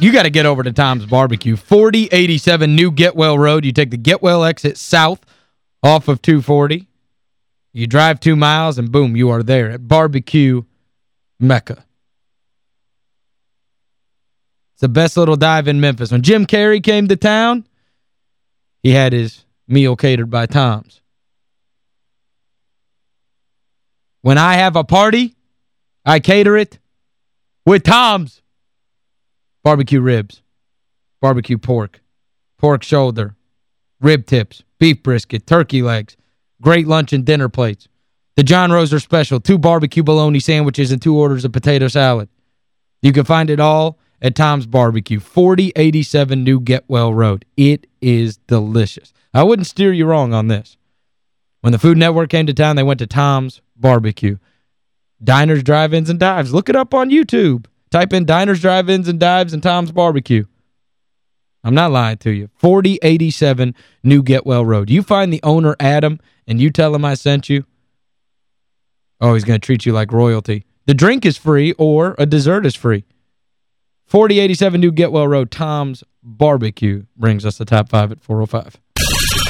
You got to get over to Tom's Barbecue. 4087 New Getwell Road. You take the Getwell exit south off of 240. You drive two miles and boom, you are there at Barbecue Mecca. It's the best little dive in Memphis. When Jim Carrey came to town, he had his meal catered by Tom's. When I have a party, I cater it with Tom's. Barbecue ribs, barbecue pork, pork shoulder, rib tips, beef brisket, turkey legs, great lunch and dinner plates. The John Roser special, two barbecue bologna sandwiches and two orders of potato salad. You can find it all at Tom's Barbecue, 4087 New Getwell Road. It is delicious. I wouldn't steer you wrong on this. When the Food Network came to town, they went to Tom's Barbecue. Diners, Drive-Ins, and Dives. Look it up on YouTube. Type in Diners, Drive-Ins, and Dives and Tom's Barbecue. I'm not lying to you. 4087 New Getwell Road. You find the owner, Adam, and you tell him I sent you, oh, he's going to treat you like royalty. The drink is free or a dessert is free. 4087 New Getwell Road, Tom's Barbecue brings us the top five at 405.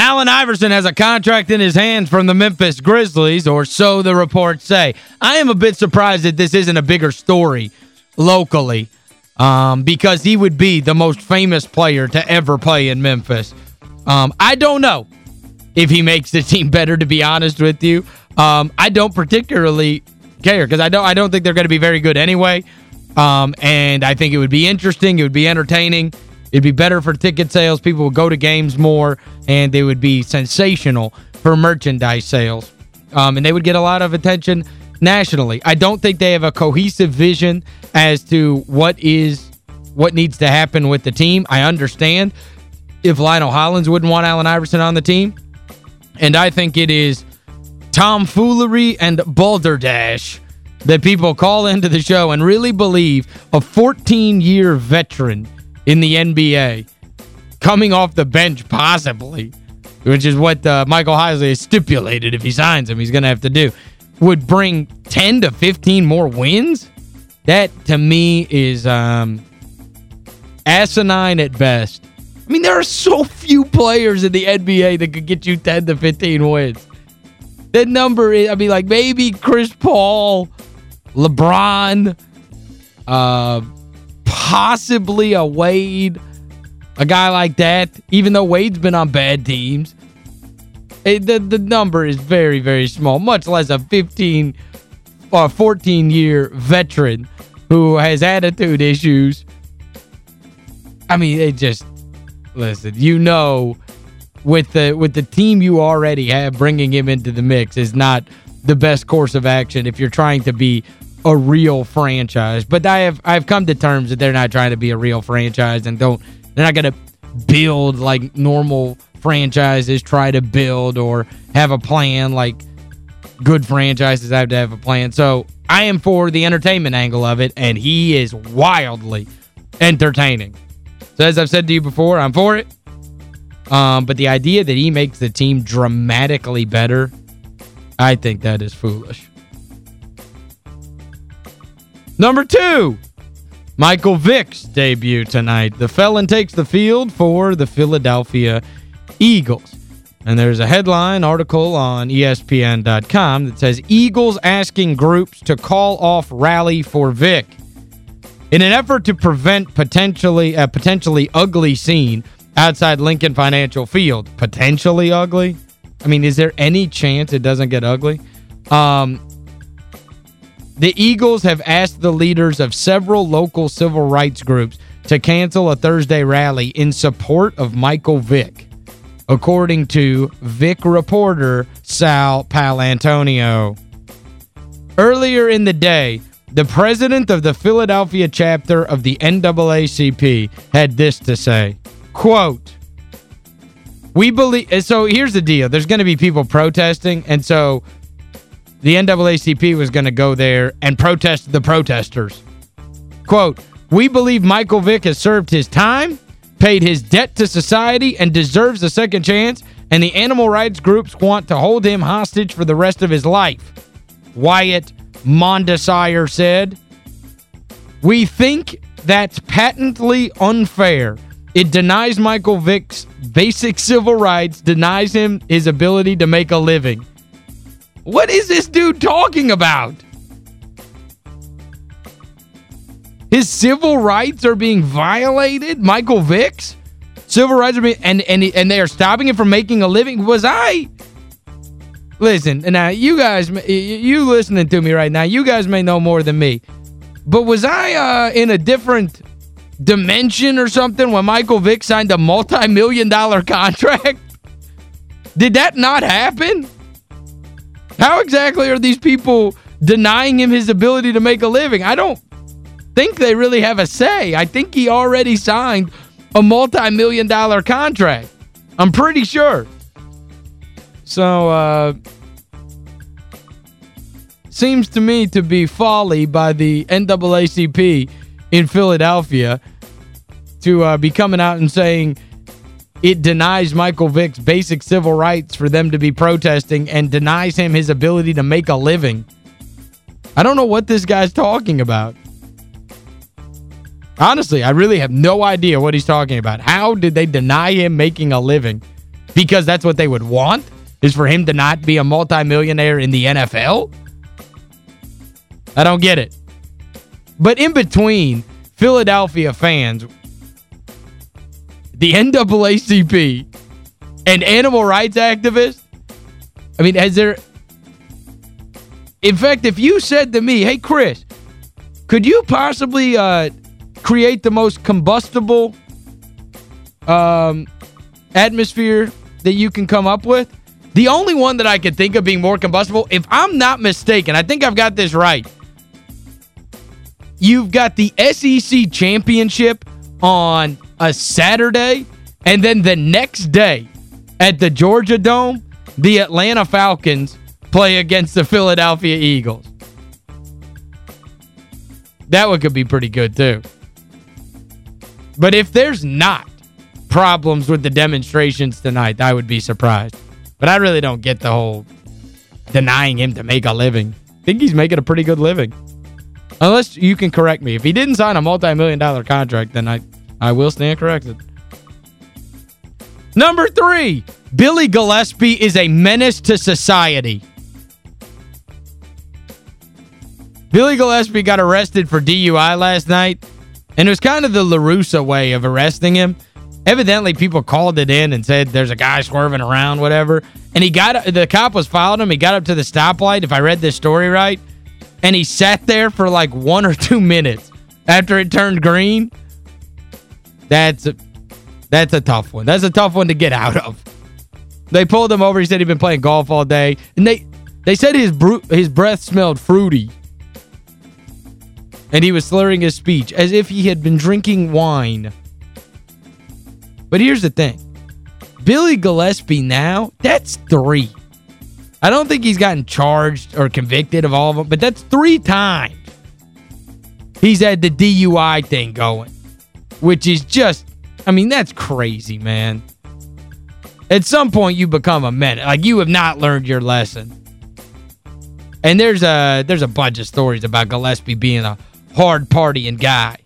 Allen Iverson has a contract in his hands from the Memphis Grizzlies, or so the reports say. I am a bit surprised that this isn't a bigger story locally um, because he would be the most famous player to ever play in Memphis. Um, I don't know if he makes the team better, to be honest with you. Um, I don't particularly care because I don't I don't think they're going to be very good anyway. Um, and I think it would be interesting. It would be entertaining. It'd be better for ticket sales. People would go to games more, and they would be sensational for merchandise sales. Um, and they would get a lot of attention nationally. I don't think they have a cohesive vision as to what is what needs to happen with the team. I understand if Lionel Hollins wouldn't want Allen Iverson on the team. And I think it is tomfoolery and balderdash that people call into the show and really believe a 14-year veteran – in the NBA. Coming off the bench, possibly, which is what uh, Michael Heisley has stipulated if he signs him, he's going to have to do, would bring 10 to 15 more wins? That, to me, is um, asinine at best. I mean, there are so few players in the NBA that could get you 10 to 15 wins. That number is, I mean, like, maybe Chris Paul, LeBron, uh, possibly a Wade, a guy like that, even though Wade's been on bad teams. It, the, the number is very, very small, much less a 15 uh, or 14-year veteran who has attitude issues. I mean, it just, listen, you know with the with the team you already have, bringing him into the mix is not the best course of action if you're trying to be a real franchise. But I have I've come to terms that they're not trying to be a real franchise and don't they're not going to build like normal franchises try to build or have a plan like good franchises have to have a plan. So I am for the entertainment angle of it and he is wildly entertaining. So as I've said to you before, I'm for it. Um, but the idea that he makes the team dramatically better, I think that is foolish. Number two, Michael Vick's debut tonight. The felon takes the field for the Philadelphia Eagles. And there's a headline article on ESPN.com that says, Eagles asking groups to call off rally for Vick. In an effort to prevent potentially a potentially ugly scene outside Lincoln Financial Field. Potentially ugly? I mean, is there any chance it doesn't get ugly? Um, the Eagles have asked the leaders of several local civil rights groups to cancel a Thursday rally in support of Michael Vick, according to Vick reporter Sal Paolantonio. Earlier in the day, the president of the Philadelphia chapter of the NAACP had this to say, quote, we believe, so here's the deal. There's going to be people protesting, and so the NAACP was going to go there and protest the protesters. Quote, we believe Michael Vick has served his time, paid his debt to society, and deserves a second chance, and the animal rights groups want to hold him hostage for the rest of his life. Whyatt Mondesire said, We think that's patently unfair. It denies Michael Vick's basic civil rights, denies him his ability to make a living. What is this dude talking about? His civil rights are being violated? Michael Vick's? Civil rights are being, and, and, and they are stopping him from making a living? Was I... Listen, now, you guys, you listening to me right now, you guys may know more than me. But was I uh, in a different dimension or something when Michael Vick signed a multi-million dollar contract? Did that not happen? How exactly are these people denying him his ability to make a living? I don't think they really have a say. I think he already signed a multi-million dollar contract. I'm pretty sure. So, uh, seems to me to be folly by the NAACP in Philadelphia to uh, be coming out and saying it denies Michael Vick's basic civil rights for them to be protesting and denies him his ability to make a living. I don't know what this guy's talking about. Honestly, I really have no idea what he's talking about. How did they deny him making a living? Because that's what they would want? is for him to not be a multimillionaire in the NFL? I don't get it. But in between, Philadelphia fans, the NAACP, and animal rights activists, I mean, has there... In fact, if you said to me, hey, Chris, could you possibly uh, create the most combustible um, atmosphere that you can come up with? The only one that I could think of being more combustible, if I'm not mistaken, I think I've got this right. You've got the SEC championship on a Saturday, and then the next day at the Georgia Dome, the Atlanta Falcons play against the Philadelphia Eagles. That one could be pretty good, too. But if there's not problems with the demonstrations tonight, I would be surprised. But I really don't get the whole denying him to make a living. I think he's making a pretty good living. Unless you can correct me. If he didn't sign a multi-million dollar contract, then I, I will stand corrected. Number three, Billy Gillispie is a menace to society. Billy Gillispie got arrested for DUI last night, and it was kind of the La Russa way of arresting him. Evidently, people called it in and said there's a guy swerving around, whatever. And he got the cop was following him. He got up to the stoplight, if I read this story right. And he sat there for like one or two minutes after it turned green. That's a, that's a tough one. That's a tough one to get out of. They pulled him over. He said he'd been playing golf all day. And they they said his his breath smelled fruity. And he was slurring his speech as if he had been drinking wine. But here's the thing. Billy Gillispie now, that's three. I don't think he's gotten charged or convicted of all of them, but that's three times he's had the DUI thing going, which is just, I mean, that's crazy, man. At some point, you become a menace. Like, you have not learned your lesson. And there's a there's a bunch of stories about Gillispie being a hard partying guy.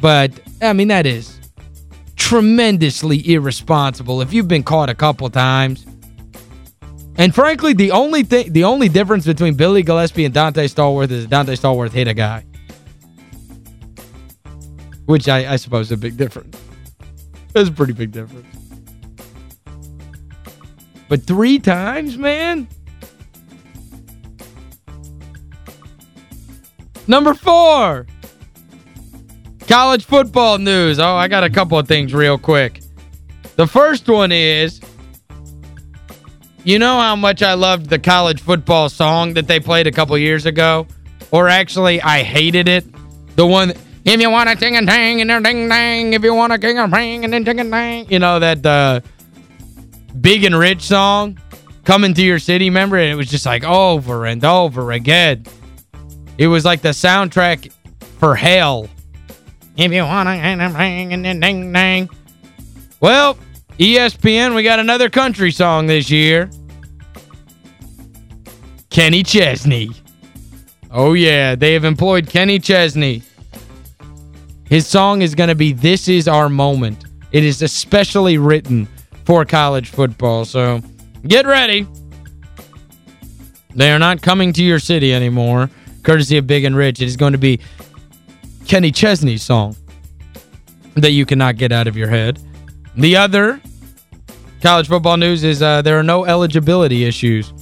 But, I mean, that is tremendously irresponsible if you've been caught a couple times. And frankly, the only thing the only difference between Billy Gillispie and Donté Stallworth is Donté Stallworth hit a guy. Which I, I suppose is a big difference. It's a pretty big difference. But three times, man? Number four. College football news. Oh, I got a couple of things real quick. The first one is, you know how much I loved the college football song that they played a couple years ago? Or actually, I hated it. The one, if you want a ting and tang and a ding dang, if you want a king and bang and then ting and tang. You know, that uh, Big and Rich song, Coming to Your City, remember? And it was just like over and over again. It was like the soundtrack for hell. If you want to bang and then ding dang. Well, ESPN, we got another country song this year. Kenny Chesney. Oh, yeah. They have employed Kenny Chesney. His song is going to be This Is Our Moment. It is especially written for college football. So get ready. They are not coming to your city anymore, courtesy of Big and Rich. It is going to be Kenny Chesney's song that you cannot get out of your head. The other college football news is uh, there are no eligibility issues,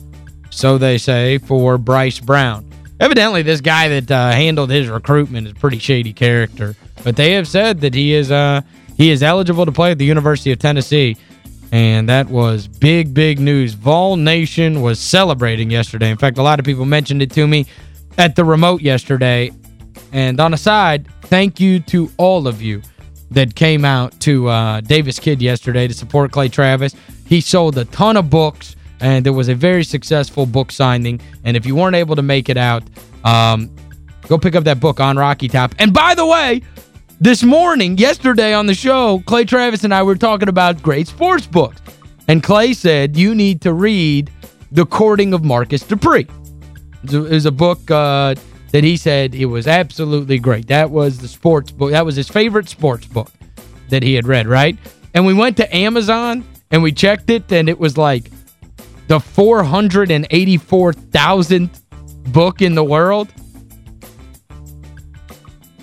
so they say, for Bryce Brown. Evidently, this guy that uh, handled his recruitment is a pretty shady character. But they have said that he is uh, he is eligible to play at the University of Tennessee. And that was big, big news. Vol Nation was celebrating yesterday. In fact, a lot of people mentioned it to me at the remote yesterday. And on a side, thank you to all of you that came out to uh, Davis-Kidd yesterday to support Clay Travis. He sold a ton of books, and there was a very successful book signing. And if you weren't able to make it out, um, go pick up that book on Rocky Top. And by the way, this morning, yesterday on the show, Clay Travis and I were talking about great sports books. And Clay said, you need to read The Courting of Marcus Dupree. It was a book uh, that he said it was absolutely great. That was the sports book. That was his favorite sports book that he had read, right? And we went to Amazon and we checked it and it was like the 484,000th book in the world.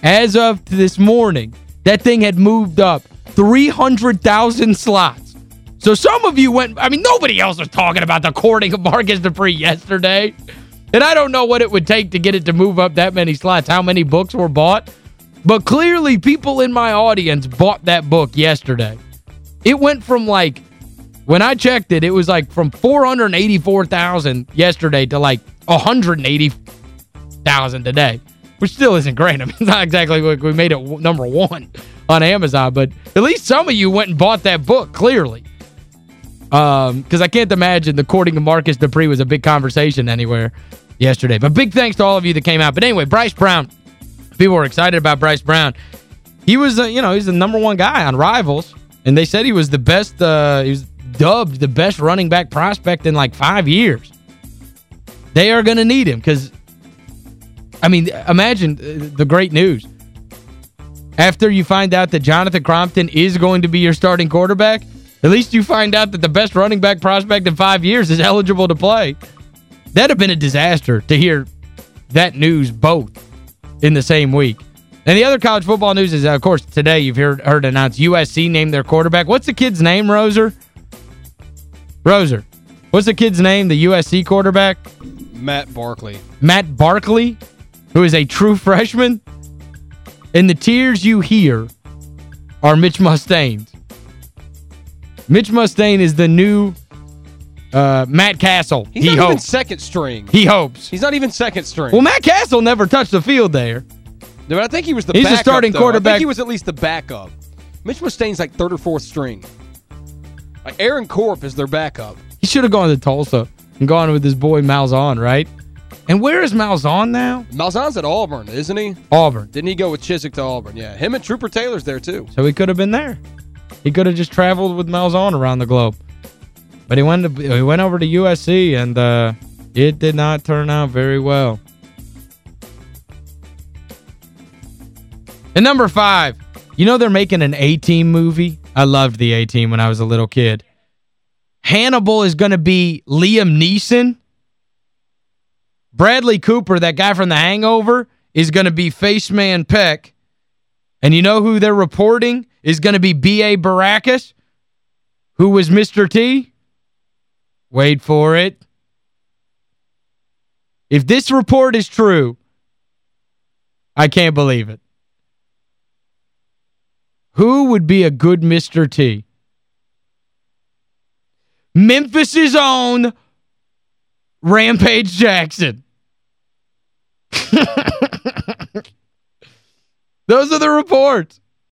As of this morning, that thing had moved up 300,000 slots. So some of you went, I mean, nobody else was talking about the courting of Marcus Dupree yesterday. And I don't know what it would take to get it to move up that many slots, how many books were bought. But clearly, people in my audience bought that book yesterday. It went from like, when I checked it, it was like from 484,000 yesterday to like 180,000 today, which still isn't great. I mean, it's not exactly like we made it number one on Amazon, but at least some of you went and bought that book, clearly. Um, Because I can't imagine the courting of Marcus Dupree was a big conversation anywhere yesterday. But big thanks to all of you that came out. But anyway, Bryce Brown. People were excited about Bryce Brown. He was, uh, you know, he's the number one guy on Rivals. And they said he was the best, uh, he was dubbed the best running back prospect in like five years. They are going to need him because, I mean, imagine uh, the great news. After you find out that Jonathan Crompton is going to be your starting quarterback, at least you find out that the best running back prospect in five years is eligible to play. That'd have been a disaster to hear that news both in the same week. And the other college football news is, of course, today you've heard, heard announced USC named their quarterback. What's the kid's name, Roser? Roser. What's the kid's name, the USC quarterback? Matt Barkley. Matt Barkley, who is a true freshman. And the tears you hear are Mitch Mustain. Mitch Mustain is the new uh, Matt Cassel. He's he not hopes. even second string. He hopes. He's not even second string. Well, Matt Cassel never touched the field there. No, but I think he was the He's the backup, starting though. quarterback. I think he was at least the backup. Mitch Mustain's like third or fourth string. Like Aaron Corp is their backup. He should have gone to Tulsa and gone with his boy Malzahn, right? And where is Malzahn now? Malzahn's at Auburn, isn't he? Auburn. Didn't he go with Chizik to Auburn? Yeah, him and Trooper Taylor's there too. So he could have been there. He could have just traveled with Malzahn around the globe. But he went to, he went over to USC and uh, it did not turn out very well. And number five, you know they're making an A-Team movie? I loved the A-Team when I was a little kid. Hannibal is going to be Liam Neeson. Bradley Cooper, that guy from The Hangover, is going to be Face Man Peck. And you know who they're reporting is going to be B.A. Baracus, who was Mr. T? Wait for it. If this report is true, I can't believe it. Who would be a good Mr. T? Memphis's own Rampage Jackson. Those are the reports.